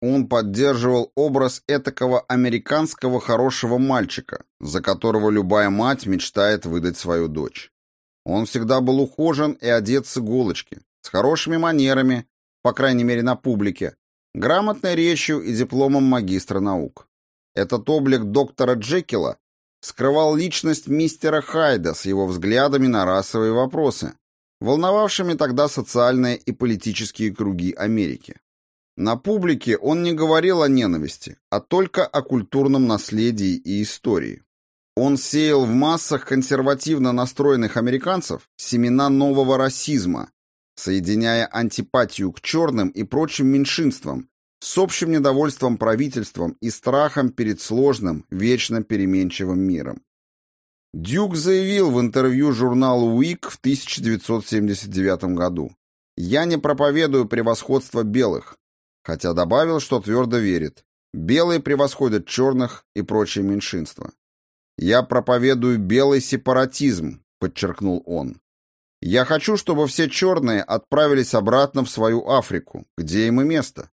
Он поддерживал образ этакого американского хорошего мальчика, за которого любая мать мечтает выдать свою дочь. Он всегда был ухожен и одет с иголочки, с хорошими манерами, по крайней мере на публике, грамотной речью и дипломом магистра наук. Этот облик доктора Джекила скрывал личность мистера Хайда с его взглядами на расовые вопросы, волновавшими тогда социальные и политические круги Америки. На публике он не говорил о ненависти, а только о культурном наследии и истории. Он сеял в массах консервативно настроенных американцев семена нового расизма, соединяя антипатию к черным и прочим меньшинствам с общим недовольством правительством и страхом перед сложным, вечно переменчивым миром. Дюк заявил в интервью журналу Week в 1979 году «Я не проповедую превосходство белых, хотя добавил, что твердо верит. Белые превосходят черных и прочие меньшинства. «Я проповедую белый сепаратизм», — подчеркнул он. «Я хочу, чтобы все черные отправились обратно в свою Африку, где им и место.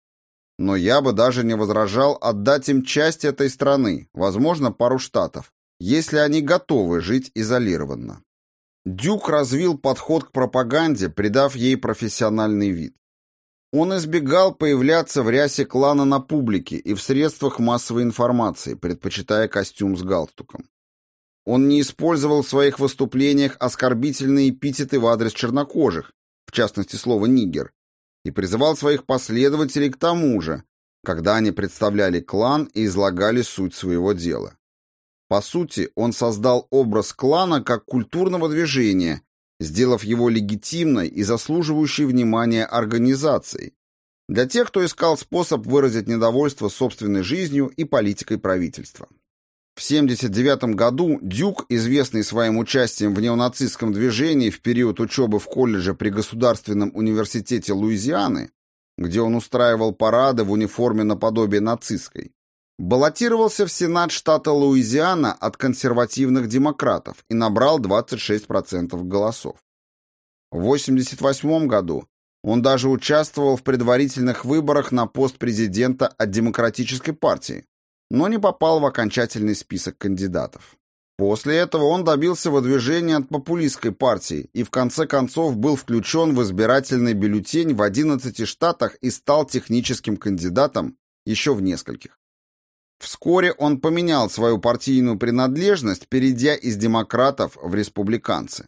Но я бы даже не возражал отдать им часть этой страны, возможно, пару штатов, если они готовы жить изолированно». Дюк развил подход к пропаганде, придав ей профессиональный вид. Он избегал появляться в рясе клана на публике и в средствах массовой информации, предпочитая костюм с галстуком. Он не использовал в своих выступлениях оскорбительные эпитеты в адрес чернокожих, в частности слово «нигер», и призывал своих последователей к тому же, когда они представляли клан и излагали суть своего дела. По сути, он создал образ клана как культурного движения, сделав его легитимной и заслуживающей внимания организацией для тех, кто искал способ выразить недовольство собственной жизнью и политикой правительства. В 1979 году Дюк, известный своим участием в неонацистском движении в период учебы в колледже при Государственном университете Луизианы, где он устраивал парады в униформе наподобие нацистской, баллотировался в Сенат штата Луизиана от консервативных демократов и набрал 26% голосов. В 1988 году он даже участвовал в предварительных выборах на пост президента от Демократической партии, но не попал в окончательный список кандидатов. После этого он добился выдвижения от популистской партии и в конце концов был включен в избирательный бюллетень в 11 штатах и стал техническим кандидатом еще в нескольких. Вскоре он поменял свою партийную принадлежность, перейдя из демократов в республиканцы.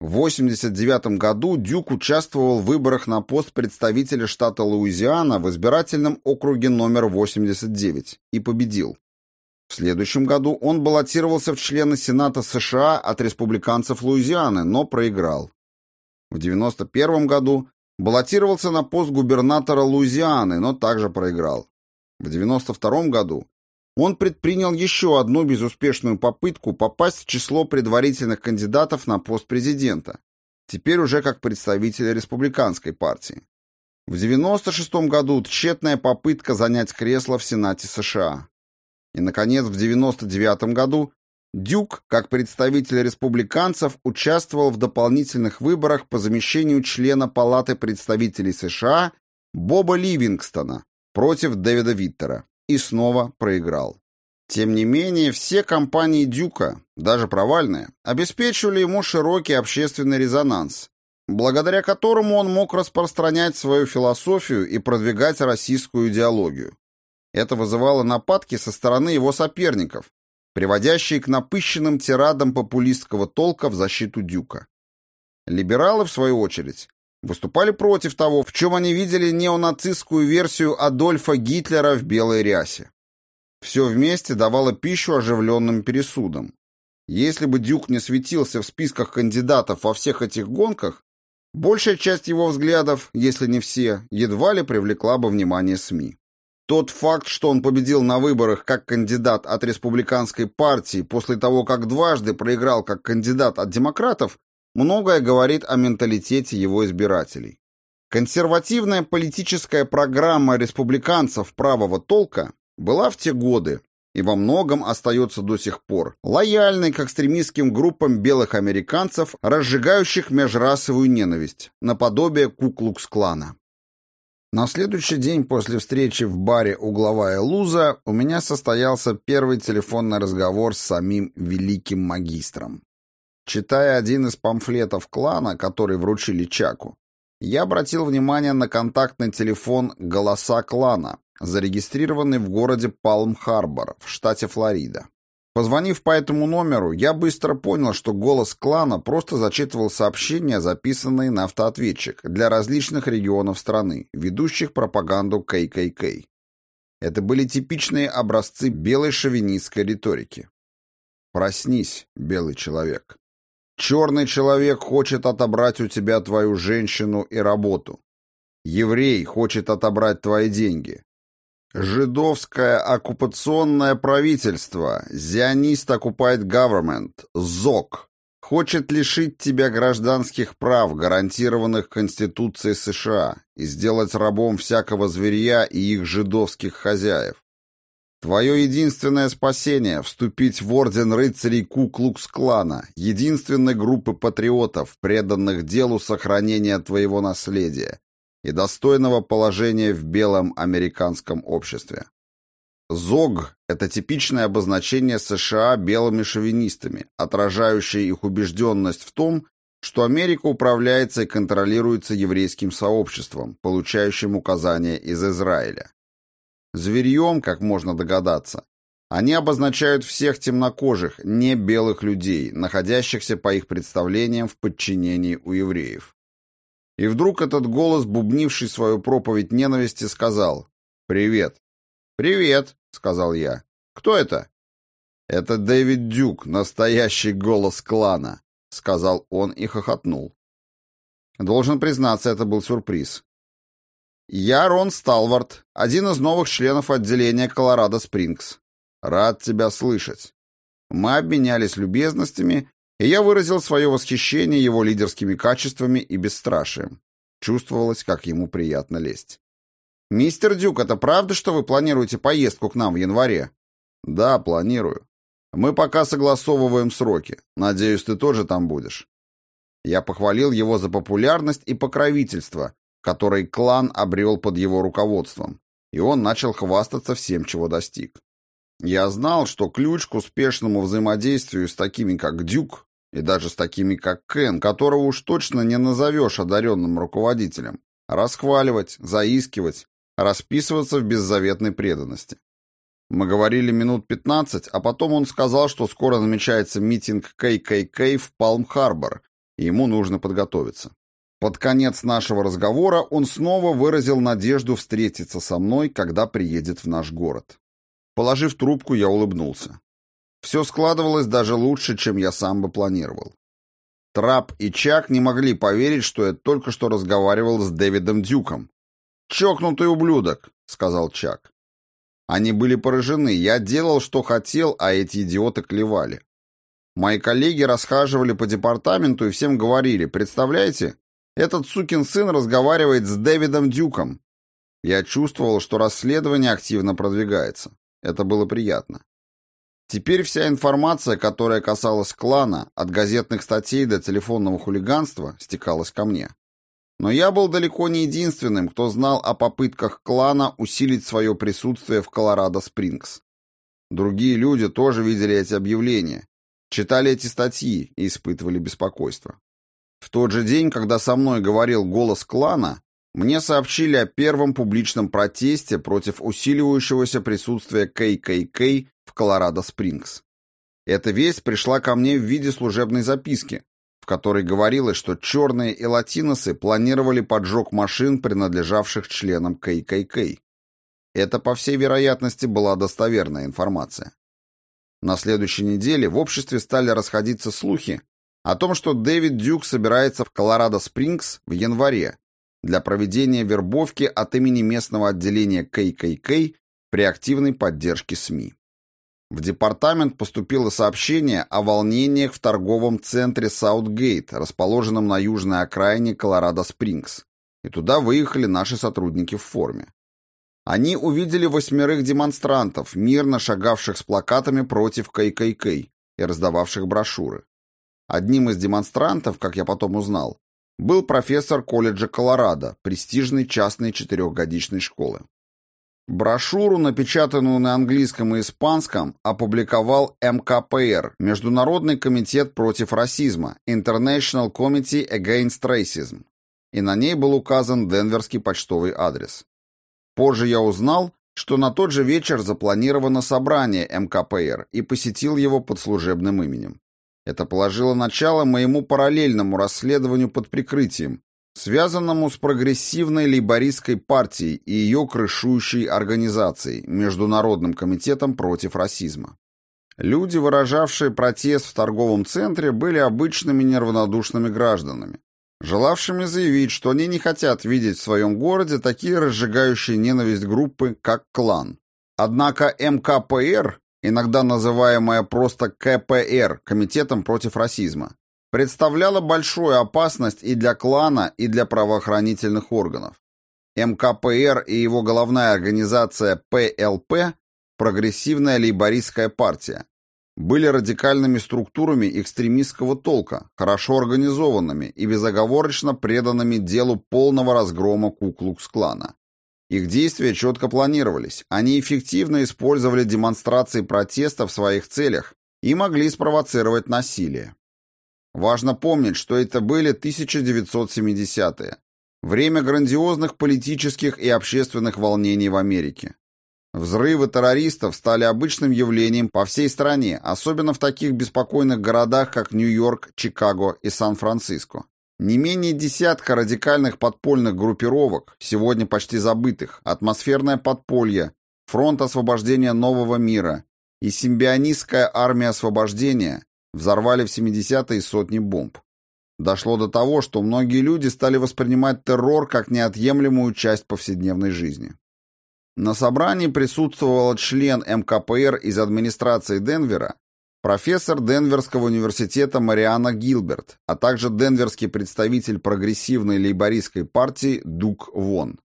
В 1989 году Дюк участвовал в выборах на пост представителя штата Луизиана в избирательном округе номер 89 и победил. В следующем году он баллотировался в члены Сената США от республиканцев Луизианы, но проиграл. В 1991 году баллотировался на пост губернатора Луизианы, но также проиграл. В 92 году он предпринял еще одну безуспешную попытку попасть в число предварительных кандидатов на пост президента, теперь уже как представитель республиканской партии. В 96 году тщетная попытка занять кресло в Сенате США. И, наконец, в 99 году Дюк, как представитель республиканцев, участвовал в дополнительных выборах по замещению члена Палаты представителей США Боба Ливингстона, против Дэвида Виттера и снова проиграл. Тем не менее, все кампании Дюка, даже провальные, обеспечивали ему широкий общественный резонанс, благодаря которому он мог распространять свою философию и продвигать российскую идеологию. Это вызывало нападки со стороны его соперников, приводящие к напыщенным тирадам популистского толка в защиту Дюка. Либералы, в свою очередь, выступали против того, в чем они видели неонацистскую версию Адольфа Гитлера в белой рясе. Все вместе давало пищу оживленным пересудам. Если бы Дюк не светился в списках кандидатов во всех этих гонках, большая часть его взглядов, если не все, едва ли привлекла бы внимание СМИ. Тот факт, что он победил на выборах как кандидат от республиканской партии после того, как дважды проиграл как кандидат от демократов, многое говорит о менталитете его избирателей. Консервативная политическая программа республиканцев правого толка была в те годы и во многом остается до сих пор лояльной к экстремистским группам белых американцев, разжигающих межрасовую ненависть, наподобие Куклукс-клана. На следующий день после встречи в баре «Угловая луза» у меня состоялся первый телефонный разговор с самим великим магистром. Читая один из памфлетов клана, который вручили Чаку, я обратил внимание на контактный телефон «Голоса клана», зарегистрированный в городе Палм-Харбор в штате Флорида. Позвонив по этому номеру, я быстро понял, что голос клана просто зачитывал сообщения, записанные на автоответчик для различных регионов страны, ведущих пропаганду ККК. Это были типичные образцы белой шовинистской риторики. «Проснись, белый человек. Черный человек хочет отобрать у тебя твою женщину и работу. Еврей хочет отобрать твои деньги. Жидовское оккупационное правительство, Zionist Occupied Government, ЗОК, хочет лишить тебя гражданских прав, гарантированных Конституцией США, и сделать рабом всякого зверья и их жидовских хозяев. Твое единственное спасение — вступить в орден рыцарей Ку-Клукс-клана, единственной группы патриотов, преданных делу сохранения твоего наследия, и достойного положения в белом американском обществе. ЗОГ – это типичное обозначение США белыми шовинистами, отражающее их убежденность в том, что Америка управляется и контролируется еврейским сообществом, получающим указания из Израиля. Зверьем, как можно догадаться, они обозначают всех темнокожих, не белых людей, находящихся по их представлениям в подчинении у евреев. И вдруг этот голос, бубнивший свою проповедь ненависти, сказал «Привет». «Привет», — сказал я. «Кто это?» «Это Дэвид Дюк, настоящий голос клана», — сказал он и хохотнул. Должен признаться, это был сюрприз. «Я Рон Сталвард, один из новых членов отделения Колорадо Спрингс. Рад тебя слышать». Мы обменялись любезностями, и я выразил свое восхищение его лидерскими качествами и бесстрашием. Чувствовалось, как ему приятно лезть. «Мистер Дюк, это правда, что вы планируете поездку к нам в январе?» «Да, планирую. Мы пока согласовываем сроки. Надеюсь, ты тоже там будешь». Я похвалил его за популярность и покровительство, который клан обрел под его руководством, и он начал хвастаться всем, чего достиг. Я знал, что ключ к успешному взаимодействию с такими, как Дюк, и даже с такими, как Кен, которого уж точно не назовешь одаренным руководителем. Расхваливать, заискивать, расписываться в беззаветной преданности. Мы говорили минут 15, а потом он сказал, что скоро намечается митинг ККК в Палм-Харбор, и ему нужно подготовиться. Под конец нашего разговора он снова выразил надежду встретиться со мной, когда приедет в наш город. Положив трубку, я улыбнулся. Все складывалось даже лучше, чем я сам бы планировал. Трап и Чак не могли поверить, что я только что разговаривал с Дэвидом Дюком. «Чокнутый ублюдок», — сказал Чак. Они были поражены. Я делал, что хотел, а эти идиоты клевали. Мои коллеги расхаживали по департаменту и всем говорили, представляете, этот сукин сын разговаривает с Дэвидом Дюком. Я чувствовал, что расследование активно продвигается. Это было приятно. Теперь вся информация, которая касалась клана, от газетных статей до телефонного хулиганства, стекалась ко мне. Но я был далеко не единственным, кто знал о попытках клана усилить свое присутствие в Колорадо-Спрингс. Другие люди тоже видели эти объявления, читали эти статьи и испытывали беспокойство. В тот же день, когда со мной говорил голос клана, мне сообщили о первом публичном протесте против усиливающегося присутствия ККК в Колорадо-Спрингс. Эта весть пришла ко мне в виде служебной записки, в которой говорилось, что черные и латиносы планировали поджог машин, принадлежавших членам ККК. Это, по всей вероятности, была достоверная информация. На следующей неделе в обществе стали расходиться слухи о том, что Дэвид Дюк собирается в Колорадо-Спрингс в январе для проведения вербовки от имени местного отделения ККК при активной поддержке СМИ. В департамент поступило сообщение о волнениях в торговом центре Саутгейт, расположенном на южной окраине Колорадо-Спрингс, и туда выехали наши сотрудники в форме. Они увидели восьмерых демонстрантов, мирно шагавших с плакатами против ККК и раздававших брошюры. Одним из демонстрантов, как я потом узнал, был профессор колледжа Колорадо, престижной частной четырехгодичной школы. Брошюру, напечатанную на английском и испанском, опубликовал МКПР, Международный комитет против расизма, International Committee Against Racism, и на ней был указан денверский почтовый адрес. Позже я узнал, что на тот же вечер запланировано собрание МКПР и посетил его под служебным именем. Это положило начало моему параллельному расследованию под прикрытием, связанному с прогрессивной лейбористской партией и ее крышующей организацией, Международным комитетом против расизма. Люди, выражавшие протест в торговом центре, были обычными неравнодушными гражданами, желавшими заявить, что они не хотят видеть в своем городе такие разжигающие ненависть группы, как клан. Однако МКПР, иногда называемая просто КПР, Комитетом против расизма, представляла большую опасность и для клана, и для правоохранительных органов. МКПР и его головная организация ПЛП, Прогрессивная лейбористская партия, были радикальными структурами экстремистского толка, хорошо организованными и безоговорочно преданными делу полного разгрома Куклукс-клана. Их действия четко планировались, они эффективно использовали демонстрации протеста в своих целях и могли спровоцировать насилие. Важно помнить, что это были 1970-е. Время грандиозных политических и общественных волнений в Америке. Взрывы террористов стали обычным явлением по всей стране, особенно в таких беспокойных городах, как Нью-Йорк, Чикаго и Сан-Франциско. Не менее десятка радикальных подпольных группировок, сегодня почти забытых, атмосферное подполье, фронт освобождения нового мира и симбионистская армия освобождения Взорвали в 70-е сотни бомб. Дошло до того, что многие люди стали воспринимать террор как неотъемлемую часть повседневной жизни. На собрании присутствовал член МКПР из администрации Денвера, профессор Денверского университета Мариана Гилберт, а также денверский представитель прогрессивной лейбористской партии Дук Вон.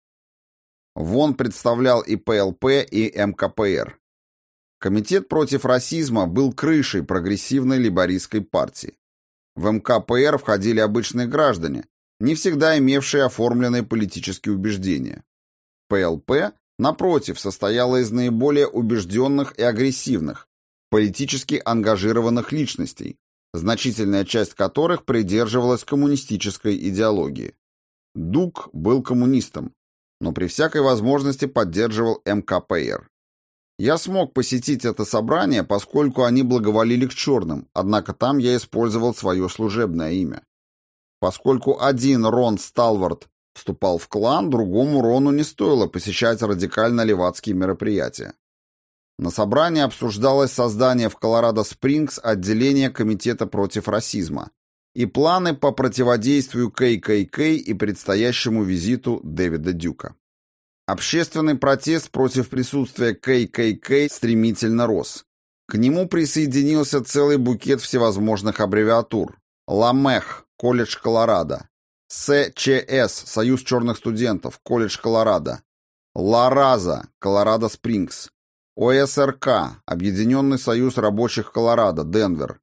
Вон представлял и ПЛП, и МКПР. Комитет против расизма был крышей прогрессивной либористской партии. В МКПР входили обычные граждане, не всегда имевшие оформленные политические убеждения. ПЛП, напротив, состояла из наиболее убежденных и агрессивных, политически ангажированных личностей, значительная часть которых придерживалась коммунистической идеологии. Дук был коммунистом, но при всякой возможности поддерживал МКПР. Я смог посетить это собрание, поскольку они благоволили к черным, однако там я использовал свое служебное имя. Поскольку один Рон Сталвард вступал в клан, другому Рону не стоило посещать радикально-левацкие мероприятия. На собрании обсуждалось создание в Колорадо-Спрингс отделения Комитета против расизма и планы по противодействию ККК и предстоящему визиту Дэвида Дюка. Общественный протест против присутствия ККК стремительно рос. К нему присоединился целый букет всевозможных аббревиатур. ЛАМЕХ, колледж Колорадо. СЧС, Союз черных студентов, колледж Колорадо. ЛАРАЗа, Колорадо Спрингс. ОСРК, Объединенный союз рабочих Колорадо, Денвер.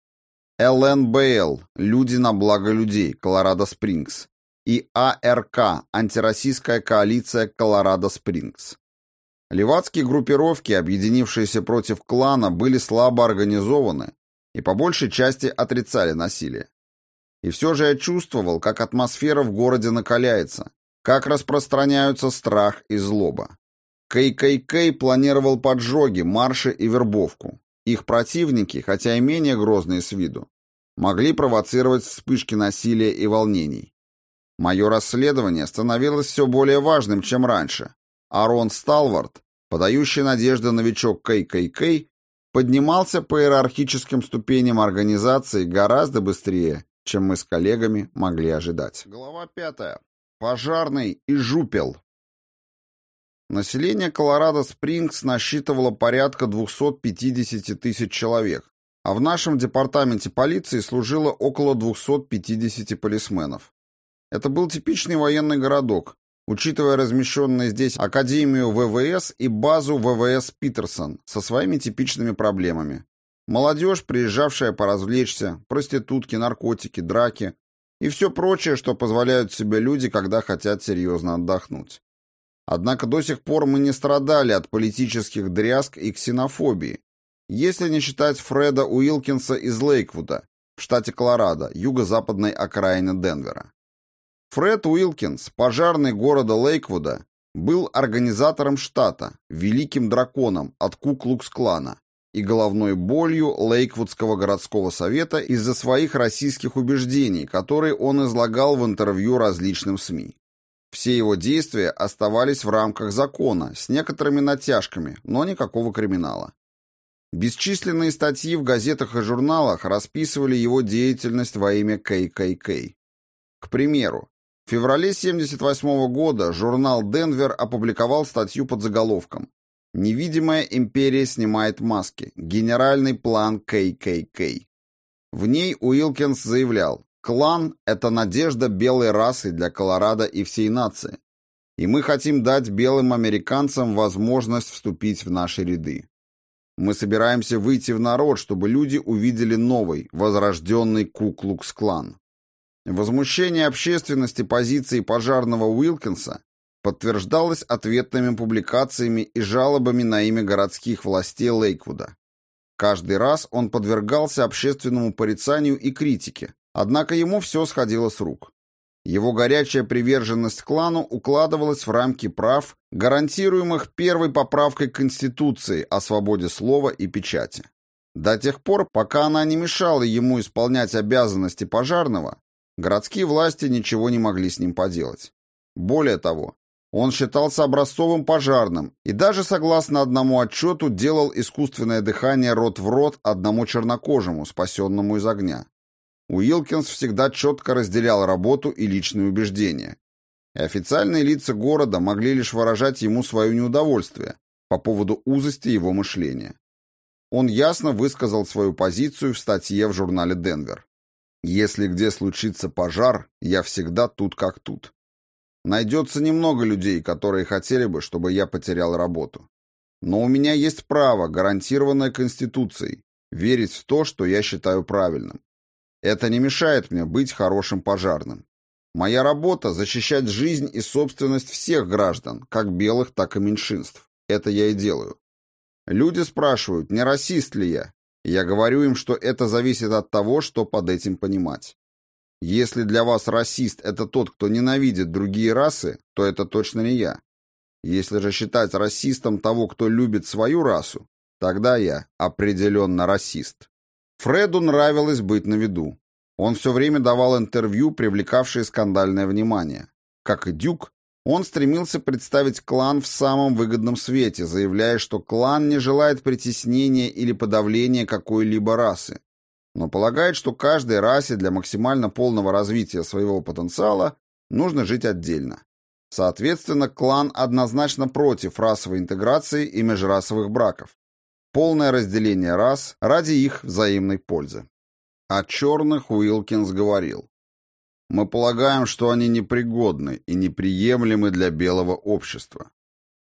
ЛНБЛ, Люди на благо людей, Колорадо Спрингс и АРК – Антироссийская коалиция Колорадо-Спрингс. Левацкие группировки, объединившиеся против клана, были слабо организованы и по большей части отрицали насилие. И все же я чувствовал, как атмосфера в городе накаляется, как распространяются страх и злоба. ККК планировал поджоги, марши и вербовку. Их противники, хотя и менее грозные с виду, могли провоцировать вспышки насилия и волнений. Мое расследование становилось все более важным, чем раньше. Арон Сталвард, подающий надежды новичок ККК, поднимался по иерархическим ступеням организации гораздо быстрее, чем мы с коллегами могли ожидать. Глава пятая. Пожарный и жупел. Население Колорадо-Спрингс насчитывало порядка 250 тысяч человек, а в нашем департаменте полиции служило около 250 полисменов. Это был типичный военный городок, учитывая размещенные здесь Академию ВВС и базу ВВС Питерсон со своими типичными проблемами. Молодежь, приезжавшая поразвлечься, проститутки, наркотики, драки и все прочее, что позволяют себе люди, когда хотят серьезно отдохнуть. Однако до сих пор мы не страдали от политических дрязг и ксенофобии, если не считать Фреда Уилкинса из Лейквуда, в штате Колорадо, юго-западной окраины Денвера. Фред Уилкинс, пожарный города Лейквуда, был организатором штата, великим драконом от Ку-Клукс-клана и головной болью Лейквудского городского совета из-за своих российских убеждений, которые он излагал в интервью различным СМИ. Все его действия оставались в рамках закона, с некоторыми натяжками, но никакого криминала. Бесчисленные статьи в газетах и журналах расписывали его деятельность во имя ККК. К примеру, в феврале 1978 года журнал «Денвер» опубликовал статью под заголовком «Невидимая империя снимает маски. Генеральный план ККК». В ней Уилкинс заявлял, «Клан — это надежда белой расы для Колорадо и всей нации, и мы хотим дать белым американцам возможность вступить в наши ряды. Мы собираемся выйти в народ, чтобы люди увидели новый, возрожденный Куклукс-клан. Возмущение общественности позиции пожарного Уилкинса подтверждалось ответными публикациями и жалобами на имя городских властей Лейквуда. Каждый раз он подвергался общественному порицанию и критике, однако ему все сходило с рук. Его горячая приверженность клану укладывалась в рамки прав, гарантируемых первой поправкой Конституции о свободе слова и печати. До тех пор, пока она не мешала ему исполнять обязанности пожарного, Городские власти ничего не могли с ним поделать. Более того, он считался образцовым пожарным и даже, согласно одному отчету, делал искусственное дыхание рот в рот одному чернокожему, спасенному из огня. Уилкинс всегда четко разделял работу и личные убеждения. И официальные лица города могли лишь выражать ему свое неудовольствие по поводу узости его мышления. Он ясно высказал свою позицию в статье в журнале «Денвер». Если где случится пожар, я всегда тут как тут. Найдется немного людей, которые хотели бы, чтобы я потерял работу. Но у меня есть право, гарантированное Конституцией, верить в то, что я считаю правильным. Это не мешает мне быть хорошим пожарным. Моя работа — защищать жизнь и собственность всех граждан, как белых, так и меньшинств. Это я и делаю. Люди спрашивают, не расист ли я. Я говорю им, что это зависит от того, что под этим понимать. Если для вас расист – это тот, кто ненавидит другие расы, то это точно не я. Если же считать расистом того, кто любит свою расу, тогда я определенно расист. Фреду нравилось быть на виду. Он все время давал интервью, привлекавшие скандальное внимание. Как и Дюк, он стремился представить клан в самом выгодном свете, заявляя, что клан не желает притеснения или подавления какой-либо расы, но полагает, что каждой расе для максимально полного развития своего потенциала нужно жить отдельно. Соответственно, клан однозначно против расовой интеграции и межрасовых браков. Полное разделение рас ради их взаимной пользы. О черных Уилкинс говорил. Мы полагаем, что они непригодны и неприемлемы для белого общества.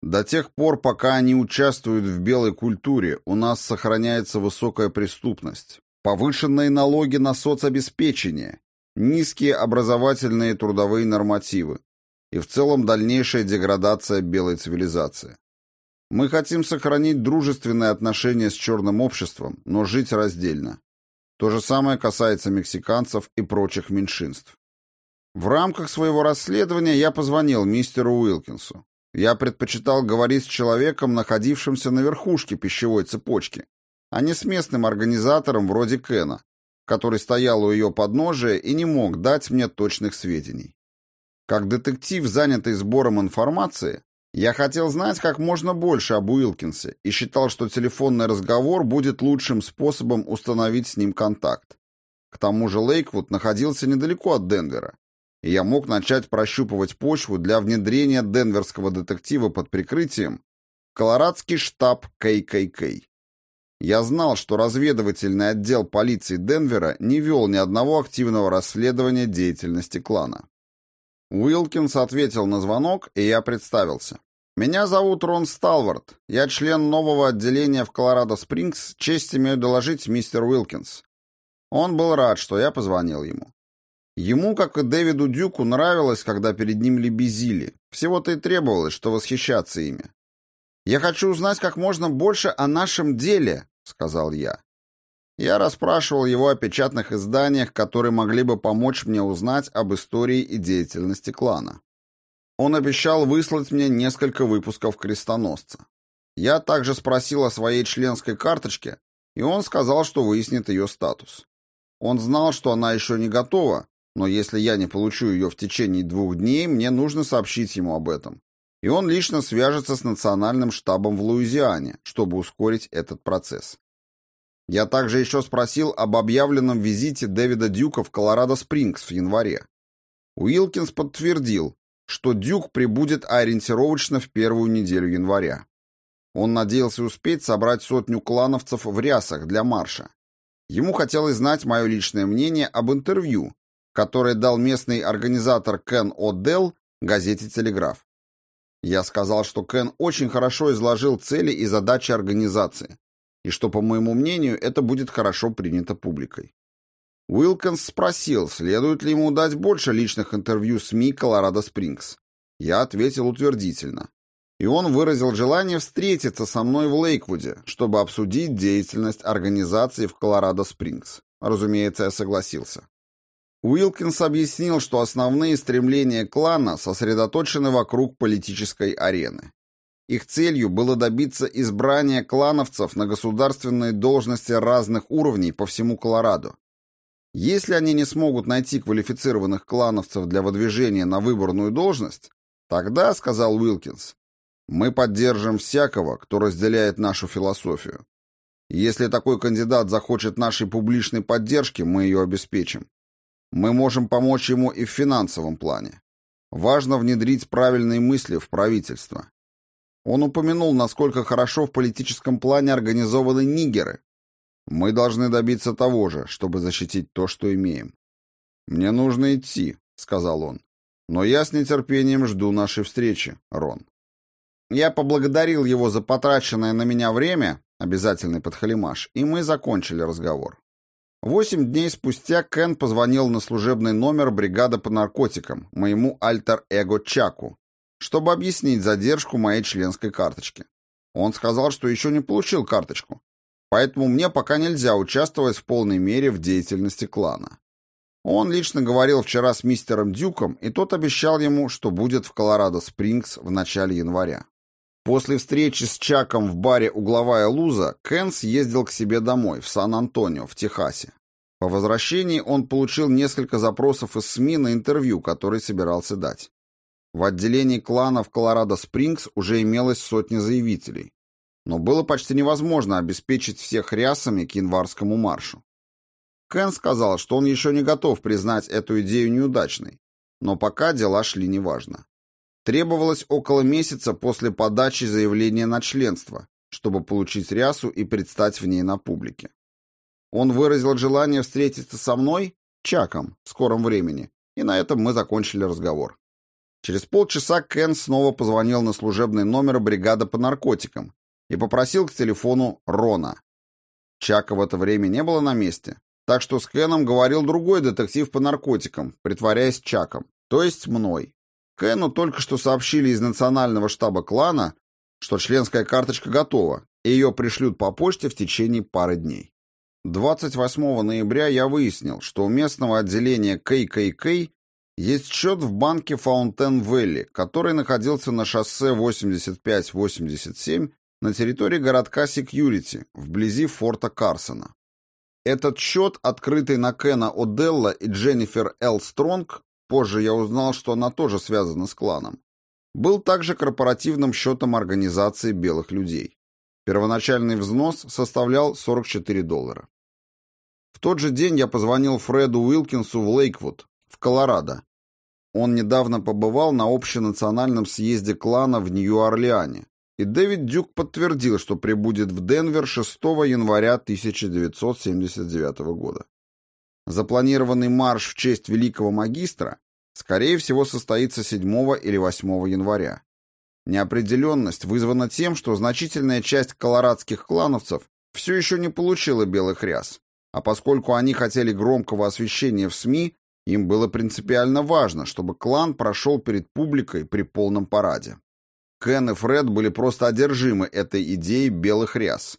До тех пор, пока они участвуют в белой культуре, у нас сохраняется высокая преступность, повышенные налоги на соцобеспечение, низкие образовательные и трудовые нормативы и в целом дальнейшая деградация белой цивилизации. Мы хотим сохранить дружественные отношения с черным обществом, но жить раздельно. То же самое касается мексиканцев и прочих меньшинств. В рамках своего расследования я позвонил мистеру Уилкинсу. Я предпочитал говорить с человеком, находившимся на верхушке пищевой цепочки, а не с местным организатором вроде Кена, который стоял у ее подножия и не мог дать мне точных сведений. Как детектив, занятый сбором информации, я хотел знать как можно больше об Уилкинсе и считал, что телефонный разговор будет лучшим способом установить с ним контакт. К тому же Лейквуд находился недалеко от Денвера, и я мог начать прощупывать почву для внедрения денверского детектива под прикрытием в колорадский штаб ККК. Я знал, что разведывательный отдел полиции Денвера не вел ни одного активного расследования деятельности клана. Уилкинс ответил на звонок, и я представился. «Меня зовут Рон Сталвард. Я член нового отделения в Колорадо-Спрингс. Честь имею доложить мистер Уилкинс». Он был рад, что я позвонил ему. Ему, как и Дэвиду Дюку, нравилось, когда перед ним лебезили. Всего-то и требовалось, что восхищаться ими. «Я хочу узнать как можно больше о нашем деле», — сказал я. Я расспрашивал его о печатных изданиях, которые могли бы помочь мне узнать об истории и деятельности клана. Он обещал выслать мне несколько выпусков «Крестоносца». Я также спросил о своей членской карточке, и он сказал, что выяснит ее статус. Он знал, что она еще не готова, но если я не получу ее в течение двух дней, мне нужно сообщить ему об этом. И он лично свяжется с национальным штабом в Луизиане, чтобы ускорить этот процесс. Я также еще спросил об объявленном визите Дэвида Дюка в Колорадо-Спрингс в январе. Уилкинс подтвердил, что Дюк прибудет ориентировочно в первую неделю января. Он надеялся успеть собрать сотню клановцев в рясах для марша. Ему хотелось знать мое личное мнение об интервью, которое дал местный организатор Кен О'Делл газете «Телеграф». Я сказал, что Кен очень хорошо изложил цели и задачи организации, и что, по моему мнению, это будет хорошо принято публикой. Уилкинс спросил, следует ли ему дать больше личных интервью СМИ Колорадо Спрингс. Я ответил утвердительно. И он выразил желание встретиться со мной в Лейквуде, чтобы обсудить деятельность организации в Колорадо Спрингс. Разумеется, я согласился. Уилкинс объяснил, что основные стремления клана сосредоточены вокруг политической арены. Их целью было добиться избрания клановцев на государственные должности разных уровней по всему Колорадо, если они не смогут найти квалифицированных клановцев для выдвижения на выборную должность, тогда, сказал Уилкинс, мы поддержим всякого, кто разделяет нашу философию. Если такой кандидат захочет нашей публичной поддержки, мы ее обеспечим. Мы можем помочь ему и в финансовом плане. Важно внедрить правильные мысли в правительство. Он упомянул, насколько хорошо в политическом плане организованы нигеры, мы должны добиться того же, чтобы защитить то, что имеем. Мне нужно идти, сказал он. Но я с нетерпением жду нашей встречи, Рон. Я поблагодарил его за потраченное на меня время, обязательный подхалимаш, и мы закончили разговор. Восемь дней спустя Кен позвонил на служебный номер бригады по наркотикам, моему альтер-эго Чаку, чтобы объяснить задержку моей членской карточки. Он сказал, что еще не получил карточку, Поэтому мне пока нельзя участвовать в полной мере в деятельности клана. Он лично говорил вчера с мистером Дюком, и тот обещал ему, что будет в Колорадо-Спрингс в начале января. После встречи с Чаком в баре «Угловая луза» Кен съездил к себе домой, в Сан-Антонио, в Техасе. По возвращении он получил несколько запросов из СМИ на интервью, которые собирался дать. В отделении клана в Колорадо-Спрингс уже имелось сотни заявителей но было почти невозможно обеспечить всех рясами к январскому маршу. Кен сказал, что он еще не готов признать эту идею неудачной, но пока дела шли неважно. Требовалось около месяца после подачи заявления на членство, чтобы получить рясу и предстать в ней на публике. Он выразил желание встретиться со мной, Чаком, в скором времени, и на этом мы закончили разговор. Через полчаса Кен снова позвонил на служебный номер бригады по наркотикам, и попросил к телефону Рона. Чака в это время не было на месте, так что с Кеном говорил другой детектив по наркотикам, притворяясь Чаком, то есть мной. Кену только что сообщили из национального штаба клана, что членская карточка готова, и ее пришлют по почте в течение пары дней. 28 ноября я выяснил, что у местного отделения ККК есть счет в банке Фаунтен Вэлли, который находился на шоссе 85-87 на территории городка Секьюрити, вблизи форта Карсона. Этот счет, открытый на Кена О'Делла и Дженнифер Эл Стронг, позже я узнал, что она тоже связана с кланом, был также корпоративным счетом организации белых людей. Первоначальный взнос составлял 44 доллара. В тот же день я позвонил Фреду Уилкинсу в Лейквуд, в Колорадо. Он недавно побывал на общенациональном съезде клана в Нью-Орлеане, и Дэвид Дюк подтвердил, что прибудет в Денвер 6 января 1979 года. Запланированный марш в честь великого магистра, скорее всего, состоится 7 или 8 января. Неопределенность вызвана тем, что значительная часть колорадских клановцев все еще не получила белых ряс, а поскольку они хотели громкого освещения в СМИ, Им было принципиально важно, чтобы клан прошел перед публикой при полном параде. Кен и Фред были просто одержимы этой идеей белых ряс.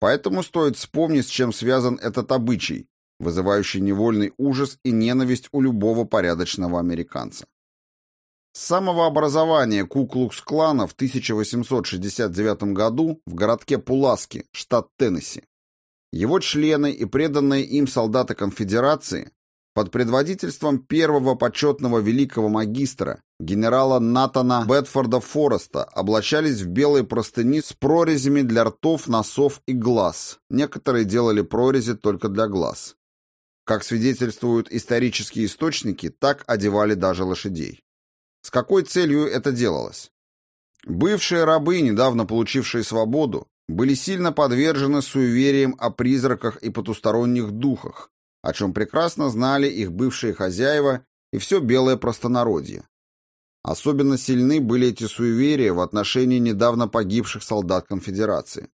Поэтому стоит вспомнить, с чем связан этот обычай, вызывающий невольный ужас и ненависть у любого порядочного американца. С самого образования Куклукс-клана в 1869 году в городке Пуласки, штат Теннесси, его члены и преданные им солдаты конфедерации под предводительством первого почетного великого магистра, генерала Натана Бетфорда Фореста, облачались в белые простыни с прорезями для ртов, носов и глаз. Некоторые делали прорези только для глаз. Как свидетельствуют исторические источники, так одевали даже лошадей. С какой целью это делалось? Бывшие рабы, недавно получившие свободу, были сильно подвержены суевериям о призраках и потусторонних духах, о чем прекрасно знали их бывшие хозяева и все белое простонародье. Особенно сильны были эти суеверия в отношении недавно погибших солдат конфедерации.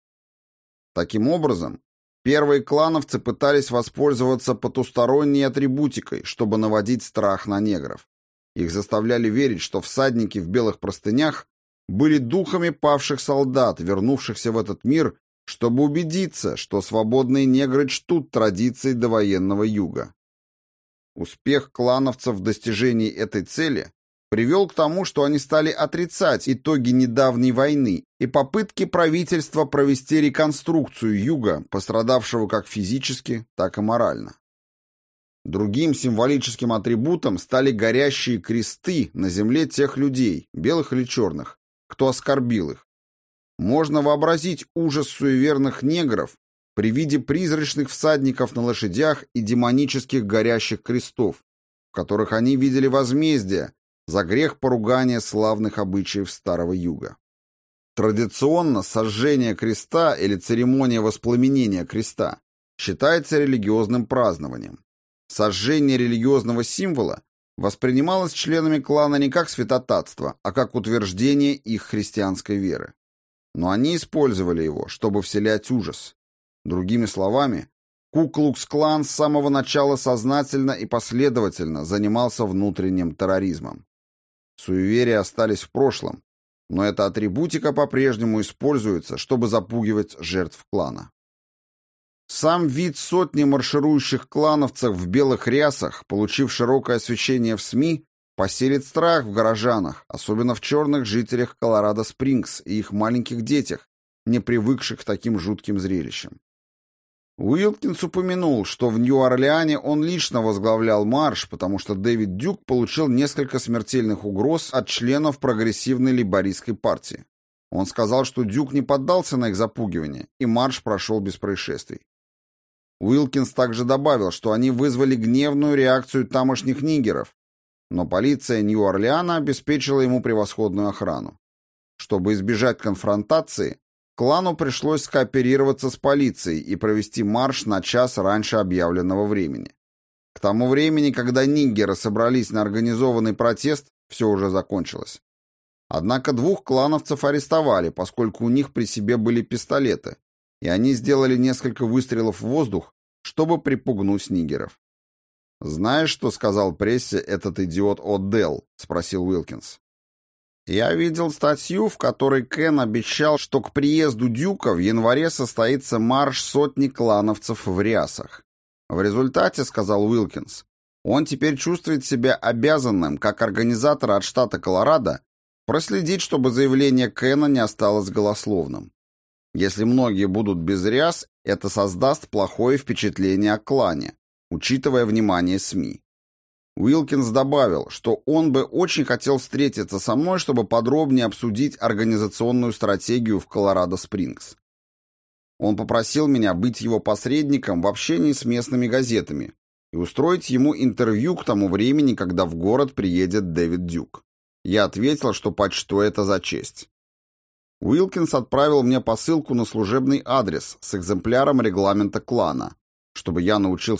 Таким образом, первые клановцы пытались воспользоваться потусторонней атрибутикой, чтобы наводить страх на негров. Их заставляли верить, что всадники в белых простынях были духами павших солдат, вернувшихся в этот мир, чтобы убедиться, что свободные негры чтут традиции довоенного юга. Успех клановцев в достижении этой цели привел к тому, что они стали отрицать итоги недавней войны и попытки правительства провести реконструкцию юга, пострадавшего как физически, так и морально. Другим символическим атрибутом стали горящие кресты на земле тех людей, белых или черных, кто оскорбил их. Можно вообразить ужас суеверных негров при виде призрачных всадников на лошадях и демонических горящих крестов, в которых они видели возмездие за грех поругания славных обычаев Старого Юга. Традиционно сожжение креста или церемония воспламенения креста считается религиозным празднованием. Сожжение религиозного символа воспринималось членами клана не как святотатство, а как утверждение их христианской веры. Но они использовали его, чтобы вселять ужас. Другими словами, Куклукс-клан с самого начала сознательно и последовательно занимался внутренним терроризмом. Суеверия остались в прошлом, но эта атрибутика по-прежнему используется, чтобы запугивать жертв клана. Сам вид сотни марширующих клановцев в белых рясах, получив широкое освещение в СМИ, поселит страх в горожанах, особенно в черных жителях Колорадо-Спрингс и их маленьких детях, не привыкших к таким жутким зрелищам. Уилкинс упомянул, что в Нью-Орлеане он лично возглавлял марш, потому что Дэвид Дюк получил несколько смертельных угроз от членов прогрессивной лейбористской партии. Он сказал, что Дюк не поддался на их запугивание, и марш прошел без происшествий. Уилкинс также добавил, что они вызвали гневную реакцию тамошних нигеров, но полиция Нью-Орлеана обеспечила ему превосходную охрану. Чтобы избежать конфронтации, клану пришлось скооперироваться с полицией и провести марш на час раньше объявленного времени. К тому времени, когда нигеры собрались на организованный протест, все уже закончилось. Однако двух клановцев арестовали, поскольку у них при себе были пистолеты, и они сделали несколько выстрелов в воздух, чтобы припугнуть нигеров. «Знаешь, что сказал прессе этот идиот О'Делл?» — спросил Уилкинс. «Я видел статью, в которой Кен обещал, что к приезду Дюка в январе состоится марш сотни клановцев в рясах. В результате, — сказал Уилкинс, — он теперь чувствует себя обязанным, как организатор от штата Колорадо, проследить, чтобы заявление Кена не осталось голословным. Если многие будут без ряс, это создаст плохое впечатление о клане, учитывая внимание СМИ. Уилкинс добавил, что он бы очень хотел встретиться со мной, чтобы подробнее обсудить организационную стратегию в Колорадо-Спрингс. Он попросил меня быть его посредником в общении с местными газетами и устроить ему интервью к тому времени, когда в город приедет Дэвид Дюк. Я ответил, что почту это за честь. Уилкинс отправил мне посылку на служебный адрес с экземпляром регламента клана, чтобы я научился